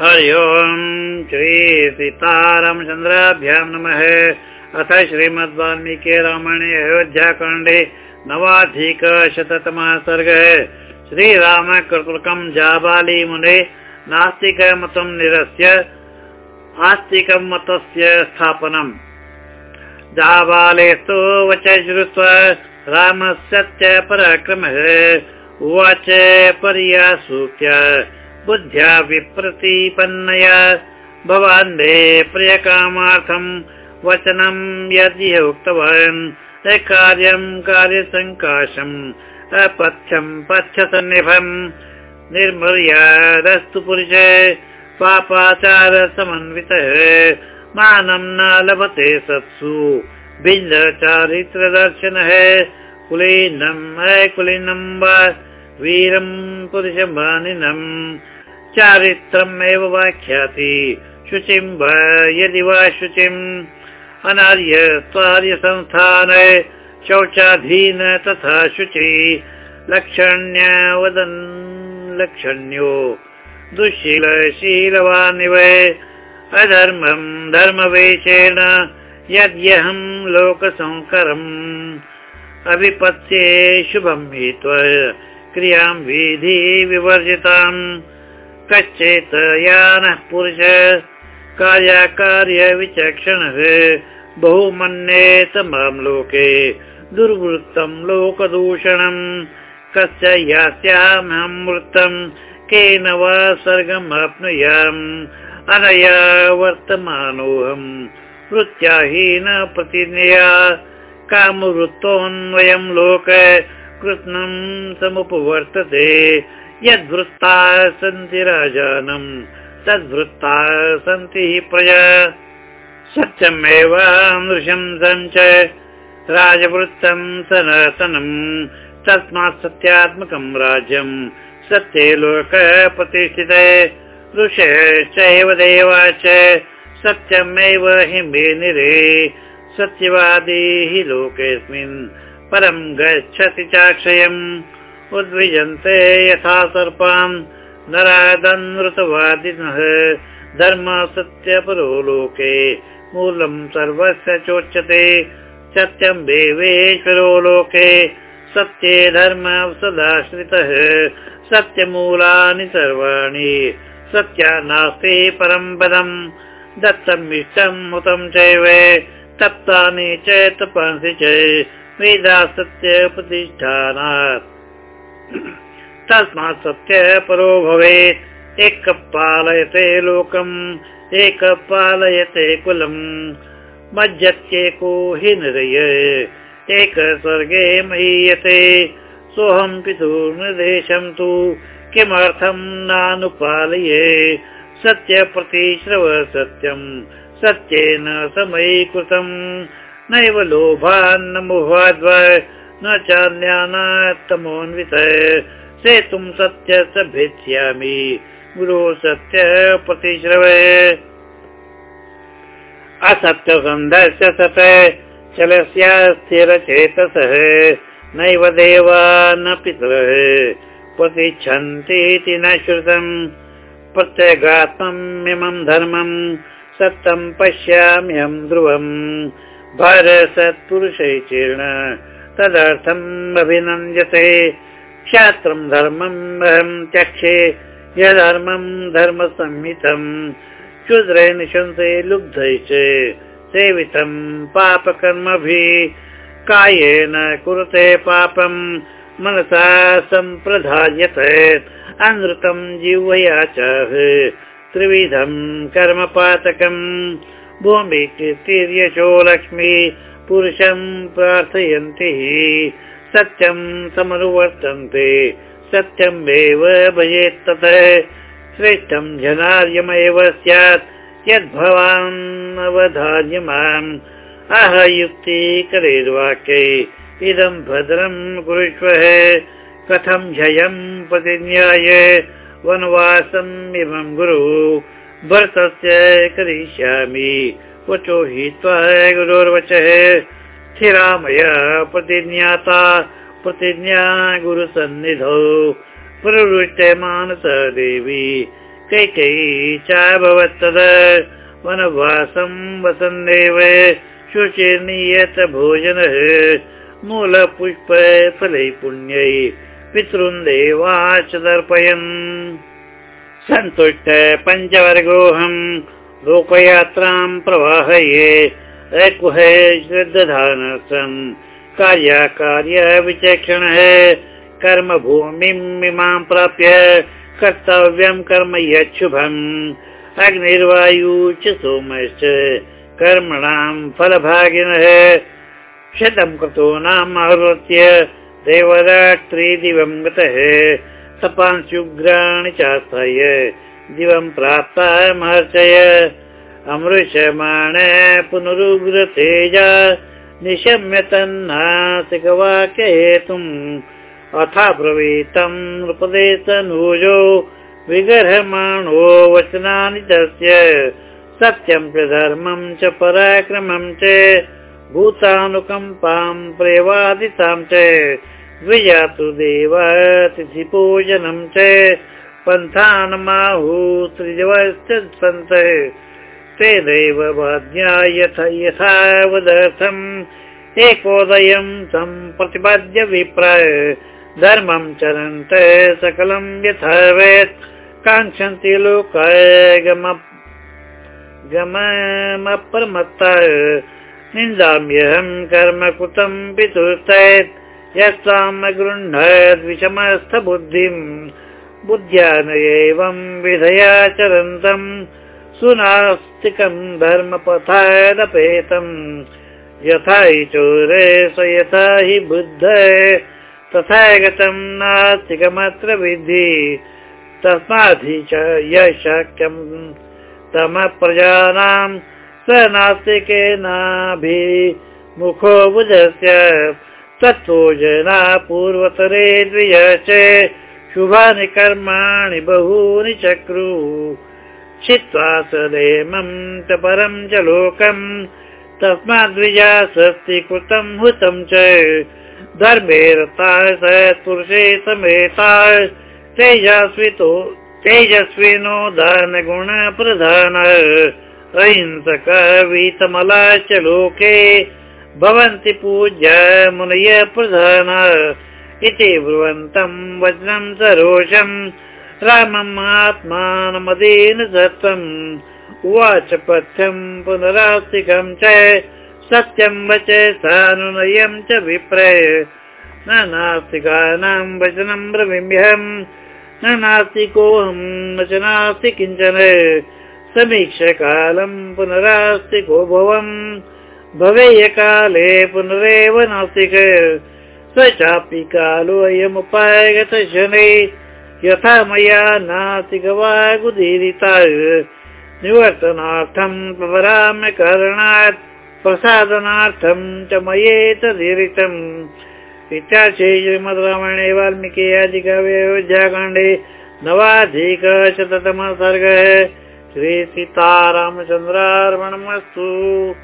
हरि ओम् श्री सीतारामचन्द्राभ्यां नमः। अथ श्रीमद् वाल्मीकि रामायणे अयोध्याकाण्डे नवाधिकशततमः सर्गः श्रीरामकृतुकम् जाबाली मुने नास्तिकमतं निरस्य आस्तिकमतस्य स्थापनम्। जाबालेस्तु वच श्रुत्वा, रामस्य पराक्रमः, उवाच पर्यासूत्य बुद्ध्या विप्रतिपन्नया। भवान् दे प्रियकामार्थम् वचनं यदि उक्तवान्। कार्यं कार्यसङ्काशम् अपथ्यं पथ्यसन्निभम्। निर्मर्यादस्तु पुरुष पापाचार समन्वितः मानं न लभते सत्सु भिन्नचारित्रदर्शनः। कुलीनम् अकुलीनं वा वीरम् पुरुषमानिनम् चारित्रम् एव वाख्याति। शुचिम् वा यदि वा शुचिम् अनार्य स्वार्य संस्थान शौचाधीन तथा शुचि। लक्षण्य वदन् लक्षण्यो। दुःशीलशीलवानिव अधर्मम् धर्मवेशेन यद्यहम् लोकसंकरम् अभिपत्ये शुभम् हित्वा क्रियां विधि विवर्जिताम् कश्चित् यानः पुरुष कार्याकार्य विचक्षणः बहु मन्येत मां लोके दुर्वृत्तं लोकदूषणम् कस्य यास्यामहं वृत्तं केन वा स्वर्गमाप्नुयाम् अनया वर्तमानोऽहम् वृत्याहीन प्रतिज्ञया कामवृत्तोऽन्वयं लोक कृत्स्नम् समुपवर्तते यद्वृत्ता सन्ति राजानम् तद्वृत्ता सन्ति प्रजा। सत्यमेव नृशंसम् च राजवृत्तम् सनातनम् तस्मात् सत्यात्मकम् राज्यम् सत्ये लोक प्रतिष्ठिते। ऋषश्चैव देवा च सत्यमेव हिमे निरे सत्यवादी हि लोकेऽस्मिन् परं गच्छति चाक्षयम् उद्विजन्ते यथा सर्पान् नरादनृतवादिनः धर्म सत्यपरो लोके मूलं सर्वस्य चोच्यते। सत्यं देवेश्वरो लोके सत्ये धर्म सदाश्रितः। सत्यमूलानि सर्वाणि। सत्या नास्ति परं पदम् दत्तम् इष्टम् हुतं चैव। तप्तानि च तपांसि च। वेदा सत्य प्रतिष्ठानात् तस्मात् सत्य परो भवेत्। एक पालयते लोकम् एक पालयते कुलम् मज्जत्येको हि निरय एक स्वर्गे महीयते। सोऽहं पितुर्निर्देशं तु किमर्थं नानुपालये? सत्य प्रतिश्रव सत्यम् सत्येन समयीकृतम् नैव लोभान्न मोहाद्वा न चान्यानात्तमोऽन्वित सेतुं सत्य स भेत्स्यामि। गुरो सत्य प्रतिश्रव असत्यसन्धस्य सत चलस्य स्थिरचेतसः। नैव देवा न पितरः। प्रतिच्छन्तीति न श्रुतम् प्रत्यगात्मम् धर्मम् सत्यम् पश्याम्यहम् ध्रुवम् भारसत्पुरुषै चीर्ण तदर्थम् अभिनन्द्यते। क्षात्रम् धर्मम् अहम् त्यक्षे यधर्मम् धर्मसंहितम्। क्षुद्रे निशंसे लुब्धै च सेवितम् पापकर्मभिः। कायेन कुरुते पापम् मनसा सम्प्रधायत अनृतम् जीवया च त्रिविधम् कर्मपातकम् भूमि कीर्तिर्यशो लक्ष्मी पुरुषम् प्रार्थयन्ति। सत्यम् समनुवर्तन्ते सत्यम् एव भजेत् ततः श्रेष्ठम् जनार्यमेव स्यात् यद्भवान् अवधार्यमान् अह युक्ति करेद्वाक्ये इदम् भद्रम् कुरुष्वः। कथम् ह्ययम् प्रतिज्ञाय वनवासम् इमम् गुरु भरतस्य करिष्यामि। वचो हित्वा गुरोर्वचः स्थिरामय प्रतिज्ञाता। प्रतिज्ञा गुरुसन्निधौ। प्रवृत्य मानस देवी। कैकेयी चाभवत् तदा वनवासं वसन्देव शुचिर्नीयत भोजनः। मूलपुष्प फलै पुण्यै। पितॄन् देवाच दर्पयन् सन्तुष्ट पञ्चवर्गोऽहम् लोकयात्रां प्रवाहये अकुहे श्रद्धान सन् कार्याकार्य विचक्षणः प्राप्य कर्तव्यं कर्म यच्छुभम्। अग्निर्वायु च सोमश्च कर्मणां फलभागिनः शतं कृतो नाम आहृत्य देवरात्रिदिवं गतः तपांशुग्राणि चास्थाय दिवं प्राप्ता महर्षय। अमृषमाण पुनरुग्रतेजा निशम्य तन्नासिकवाक्य हेतुम्। अथा ब्रवीतं नृपदेशनूजो विगर्हमाणो वचनानि तस्य। सत्यं च धर्मं च पराक्रमं च भूतानुकम्पां प्रेवादितां च विजातु देवातिथिपूजनं च पन्थानमाहु त्रिजवश्च सन्त। वाद्या यथ यथावदर्थम् एकोदयं तं प्रतिपाद्य विप्राय धर्मं चरन्त सकलं यथा वेत् काङ्क्षन्ति लोकाय गम गममप्रमत्त। निन्दाम्यहं कर्म कृतं पितुस्तैत् यस्ताम् अगृह्णद् विषमस्थ बुद्धिम् बुद्ध्या एवं विधयाचरन्तम् सुनास्तिकं धर्मपथादपेतम् यथा हि चोरे स यथा हि बुद्ध। तथा गतं नास्तिकमत्र विद्धि तस्माद्धि च यशक्यम्। तमः प्रजानां स नास्तिकेनाभिमुखो बुधस्य तत्त्वो जना पूर्वतरे च। शुभानि कर्माणि बहूनि चक्रु। छित्त्वा सदेमं च परं च लोकम् तस्माद्विजा स्वस्ति कृतं हुतं च। धर्मे रता स पुरुषे समेता तेजस्वितो तेजस्विनो प्रधान अहिंसक वीतमला च लोके भवन्ति पूज्य मुनय प्रधान इति ब्रुवन्तं वचनं सरोषम् रामम् आत्मानमदेन दत्तम् उवाच पथ्यं पुनरास्तिकं च सत्यं वच सानुनयं च विप्रय। न नास्तिकानां वचनं ब्रवीम्यहम् न नास्तिकोऽहं न च नास्ति किञ्चन। समीक्षकालं पुनरास्तिको भवम् भवेयकाले पुनरेव नास्तिक। स चापि कालो अयमुपायगत शनै। यथा मया नास्तिकवागुदीरिता निवर्तनार्थं प्रवराम्य करणात् प्रसादनार्थं च मयेतदीरितम् इत्याशे श्रीमद् रामायणे वाल्मीकि अधिकव्य अयोध्याकाण्डे नवाधिकशततमः सर्गः। श्रीसीतारामचन्द्रार्पणमस्तु